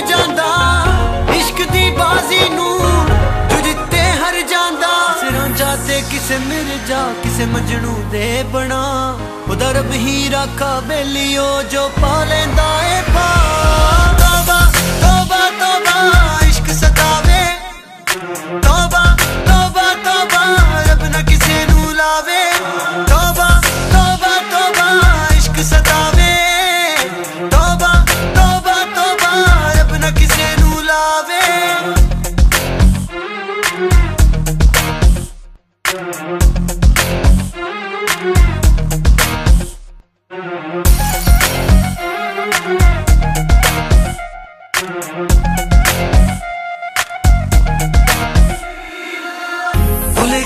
ਜਾਂਦਾ ਇਸ਼ਕ ਦੀ ਬਾਜ਼ੀ ਨੂੰ ਹਰ ਜਾਂਦਾ। ਸਿਰਾਂ ਜਾਤੇ ਮਿਰ ਜਾ, ਕਿਸੇ ਮਜਨੂ ਦੇ ਬਣਾ। ਉਦਰ ਹੀ ਰਾਖਾ ਬੇਲੀਓ ਜੋ ਪਾ ਲੈਂਦਾ ਏ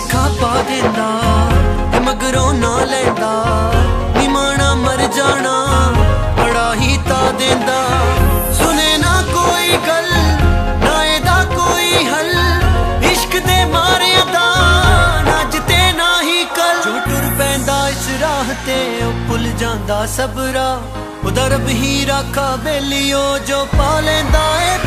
ਭੁਲੇਖਾ ਪਾ ਦਿੰਦਾ ਤੇ ਮਗਰੋਂ ਨਾ ਲੈਂਦਾ। ਨਿਮਾਣਾ ਮਰ ਜਾਣਾ, ਬੜਾ ਹੀ ਤਾ ਦਿੰਦਾ। ਸੁਨੇ ਨਾ ਕੋਈ ਗੱਲ, ਨਾ ਇਹਦਾ ਕੋਈ ਹੱਲ। ਇਸ਼ਕ ਦੇ ਮਾਰਿਆਂ ਦਾ ਨੱਜ ਤੇ ਨਾ ਹੀ ਕੱਲ। ਜੋ ਟੁਰ ਪੈਂਦਾ ਇਸ ਰਾਹ ਤੇ, ਉਹ ਭੁੱਲ ਜਾਂਦਾ ਸਬਰਾ ਉਹਦਾ ਰੱਬ ਹੀ ਰਾਖਾ ਬੇਲੀਓ, ਜੋ ਪਾ ਲੈਂਦਾ ਏ